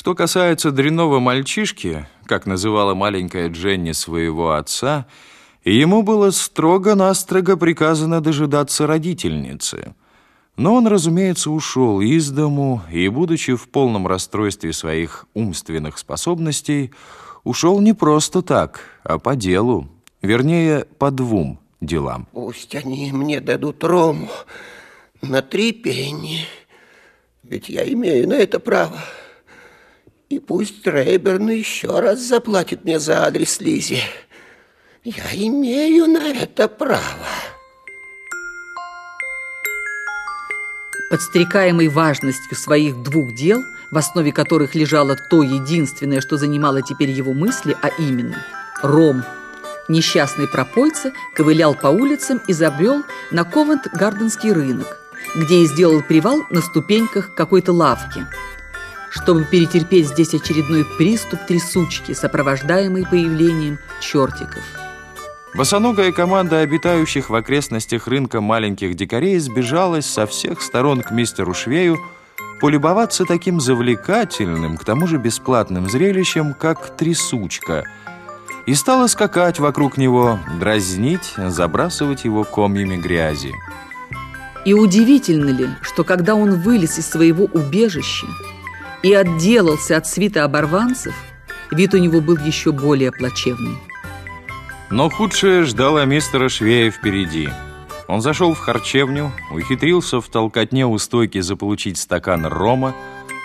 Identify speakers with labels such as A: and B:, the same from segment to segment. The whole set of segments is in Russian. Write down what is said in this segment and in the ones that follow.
A: Что касается дрянного мальчишки, как называла маленькая Дженни своего отца, ему было строго-настрого приказано дожидаться родительницы. Но он, разумеется, ушел из дому и, будучи в полном расстройстве своих умственных способностей, ушел не просто так, а по делу, вернее, по двум делам.
B: Пусть они мне дадут рому на три пенни, ведь я имею на это право. И пусть Рейберн еще раз заплатит мне за адрес Лизи. Я имею на это право.
C: Подстрекаемый важностью своих двух дел, в основе которых лежало то единственное, что занимало теперь его мысли, а именно Ром, несчастный пропойца, ковылял по улицам и забрел на Ковент-Гарденский рынок, где и сделал привал на ступеньках какой-то лавки – чтобы перетерпеть здесь очередной приступ трясучки, сопровождаемый появлением чертиков.
A: Босоногая команда обитающих в окрестностях рынка маленьких дикарей сбежалась со всех сторон к мистеру Швею полюбоваться таким завлекательным, к тому же бесплатным зрелищем, как трясучка, и стала скакать вокруг него, дразнить, забрасывать его комьями грязи.
C: И удивительно ли, что когда он вылез из своего убежища, и отделался от свита оборванцев, вид у него был еще более плачевный.
A: Но худшее ждало мистера Швея впереди. Он зашел в харчевню, ухитрился в толкотне у стойки заполучить стакан рома,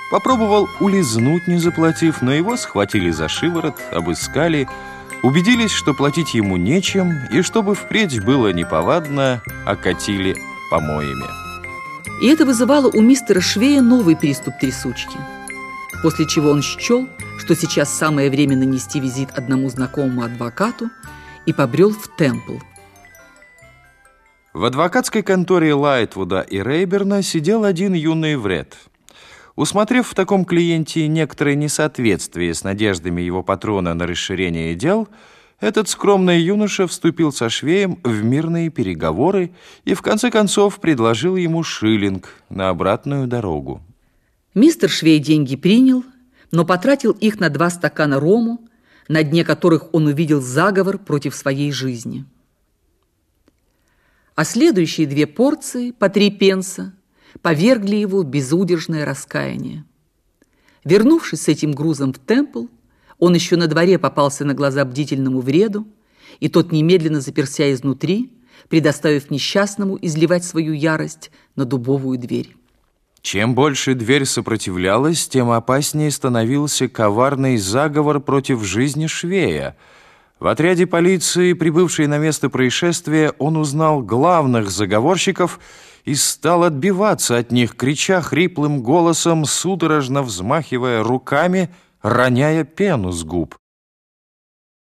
A: попробовал улизнуть, не заплатив, но его схватили за шиворот, обыскали, убедились, что платить ему нечем, и чтобы впредь было неповадно, окатили помоями.
C: И это вызывало у мистера Швея новый приступ трясучки – после чего он счел, что сейчас самое время нанести визит одному знакомому адвокату и побрел в Темпл.
A: В адвокатской конторе Лайтвуда и Рейберна сидел один юный вред. Усмотрев в таком клиенте некоторое несоответствие с надеждами его патрона на расширение дел, этот скромный юноша вступил со швеем в мирные переговоры и в конце концов предложил ему шиллинг на обратную дорогу.
C: Мистер Швей деньги принял, но потратил их на два стакана рому, на дне которых он увидел заговор против своей жизни. А следующие две порции, по три пенса, повергли его в безудержное раскаяние. Вернувшись с этим грузом в темпл, он еще на дворе попался на глаза бдительному вреду, и тот немедленно заперся изнутри, предоставив несчастному изливать свою ярость на дубовую дверь.
A: Чем больше дверь сопротивлялась, тем опаснее становился коварный заговор против жизни Швея. В отряде полиции, прибывшей на место происшествия, он узнал главных заговорщиков и стал отбиваться от них, крича хриплым голосом, судорожно взмахивая руками, роняя пену с губ.